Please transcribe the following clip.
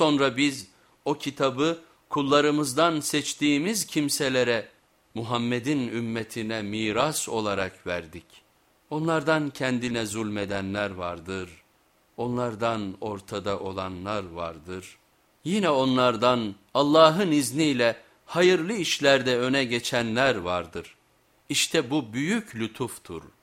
Sonra biz o kitabı kullarımızdan seçtiğimiz kimselere Muhammed'in ümmetine miras olarak verdik. Onlardan kendine zulmedenler vardır. Onlardan ortada olanlar vardır. Yine onlardan Allah'ın izniyle hayırlı işlerde öne geçenler vardır. İşte bu büyük lütuftur.''